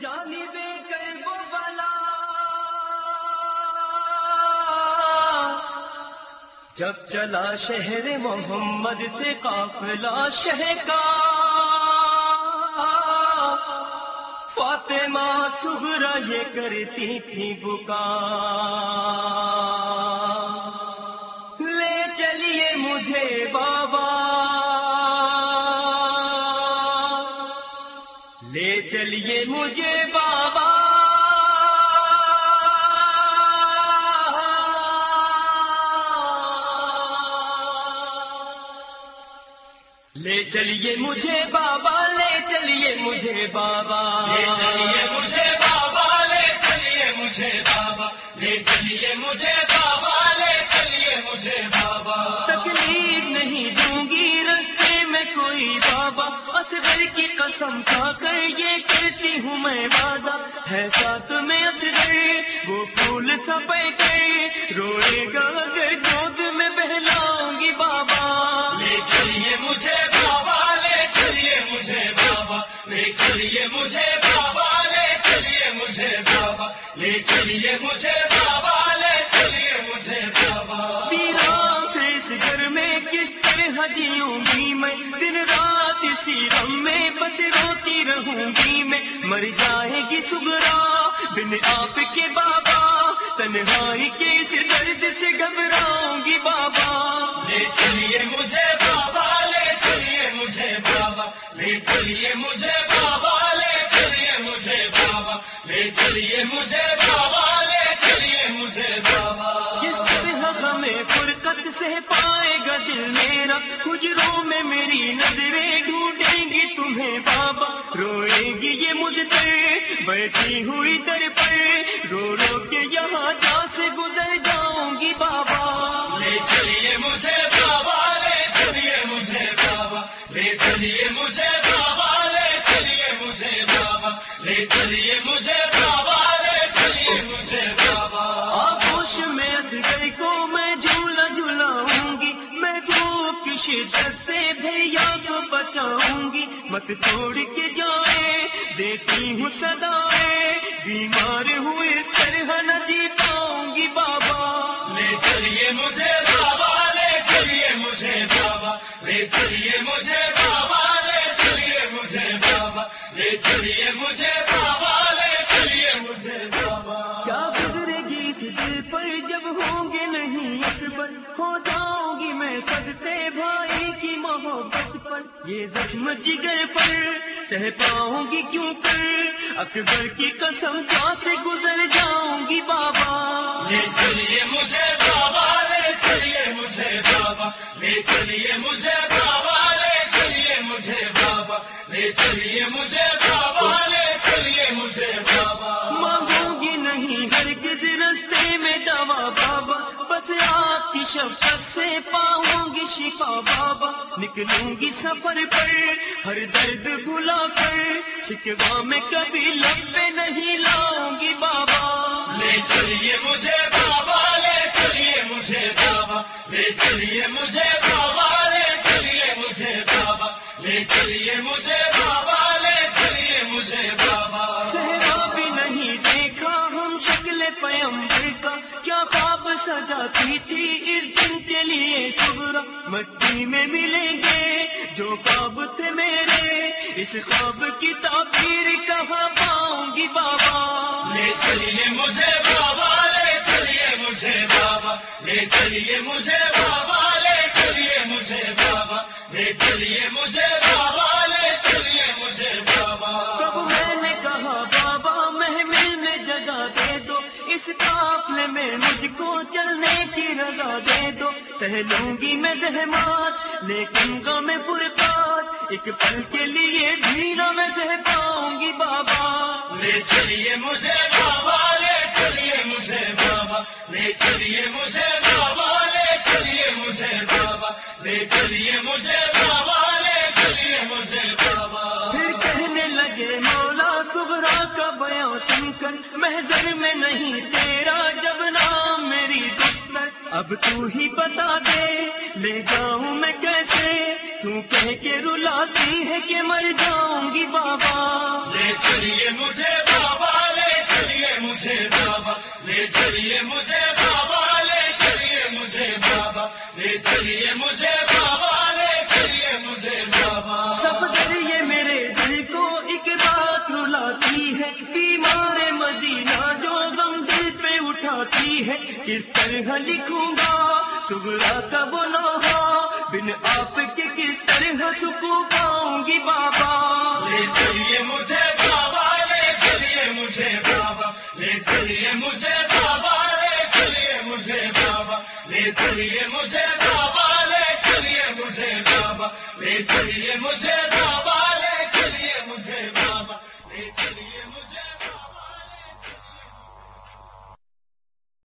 جانب بلا۔ جب چلا شہر محمد سے قافلہ شہ کا۔ فاطمہ سغرا یہ کرتی تھی بکا لے چلیے مجھے بابا چلیے مجھے بابا۔ لے چلیے مجھے بابا لے چلیے مجھے بابا۔ لے چلیے مجھے قسم کھا کر یہ کہتی ہوں میں وعدہ ہے ساتھ میں اصغر وہ پھول سپے کے روئے گا اگر گود میں بہلاؤں گی بابا۔ لے چلیے مجھے بابا لے چلیے مجھے بابا۔ لے چلیے مجھے بابا لے چلیے مجھے بابا۔ لے چلیے مجھے بابا لے چلیے مجھے بابا۔ سے اس گھر میں کس طرح جیوں گی میں؟ دن رات اسی غم میں رہوں گی میں، مر جائے گی سگرا، بن آپ کے بابا، تنہائی کے اس درد سے گھبراؤں گی بابا۔ لے چلیے مجھے سے پائے گا دل میرا۔ حجروں میں میری نظریں ڈھونڈیں گی تمہیں بابا۔ روئے گی یہ مجھ سے بیٹھی ہوئی در پر۔ رو رو کے یہاں جا سے گزر جاؤں گی بابا۔ لے چلیے مجھے بابا لے چلیے مجھے بابا۔ لے چلیے مجھے بابا لے چلیے مجھے بابا۔ لے چلیے مجھے بابا لے چلیے مجھے بابا۔ آگوش میں کو شدت سے بھیا کو بچاؤں گی مت توڑ کے جائے دیتی ہوں سدائے بیمار ہوئے طرح نہ جی پاؤں گی بابا۔ لے چلیے مجھے بابا، لے چلیے مجھے بابا۔ لے چلیے مجھے بابا، لے چلیے مجھے بابا۔ لے چلیے مجھے سدتے بھائی کی محبت پر یہ زخم جگر پر سہ پاؤں گی کیوں کر؟ اکبر کی قسم کیا سے گزر جاؤں گی بابا۔ لے چلیے مجھے بابا لے چلیے مجھے بابا لے چلیے مجھے بابا لے چلیے مجھے بابا لے چلیے مجھے بابا لے چلیے مجھے بابا۔ مانگوں گی نہیں ہر کس رستے میں دوا بابا بس آپ کی شفقت سے پاؤں شفا بابا نکلوں گی سفر پر ہر درد بھلا کر شکوا میں کبھی لمبے نہیں لاؤں گی بابا۔ لے چلیے مجھے بابا لے چلیے مجھے بابا لے چلیے مجھے بابا لے چلیے مجھے بابا لے چلیے مجھے بابا لے چلیے مجھے بابا۔ صحرا بھی نہیں دیکھا ہم شکل پیمبر کا کیا خواب سجاتی تھی مٹی میں ملیں گے جو خواب تھے میرے اس خواب کی تعبیر کہاں پاؤں گی بابا؟ لے چلیے مجھے بابا لے چلیے مجھے بابا لے چلیے مجھے بابا لے چلیے مجھے بابا لے چلیے مجھے بابا لے چلیے مجھے بابا۔ قافلے میں مجھ کو چلنے کی رضا دے دو۔ سہ لوں گی میں زحمات، لیکن میں فرقات۔ ایک پل کے لیے دھیرا میں سہ پاؤں گی بابا۔ لے چلیے مجھے بابا، لے چلیے مجھے بابا۔ لے چلیے مجھے بیان کر محضر میں نہیں، تیرا جب نام میری دفتر اب تو ہی بتا دے، لے جاؤں میں کیسے؟ تو کہہ کے رلاتی ہے کہ مر جاؤں گی بابا؟ لے چلیے مجھے اس طرح لکھوں گا سبرا کا وہ بن آپ کے کس طرح سکو پاؤں گی بابا؟ لے چلیے مجھے بابا، لے چلیے مجھے بابا، لے چلیے مجھے بابا، لے چلیے مجھے بابا، لے چلیے مجھے بابا، لے چلیے مجھے بابا، لے چلیے مجھے بابا، لے چلیے مجھے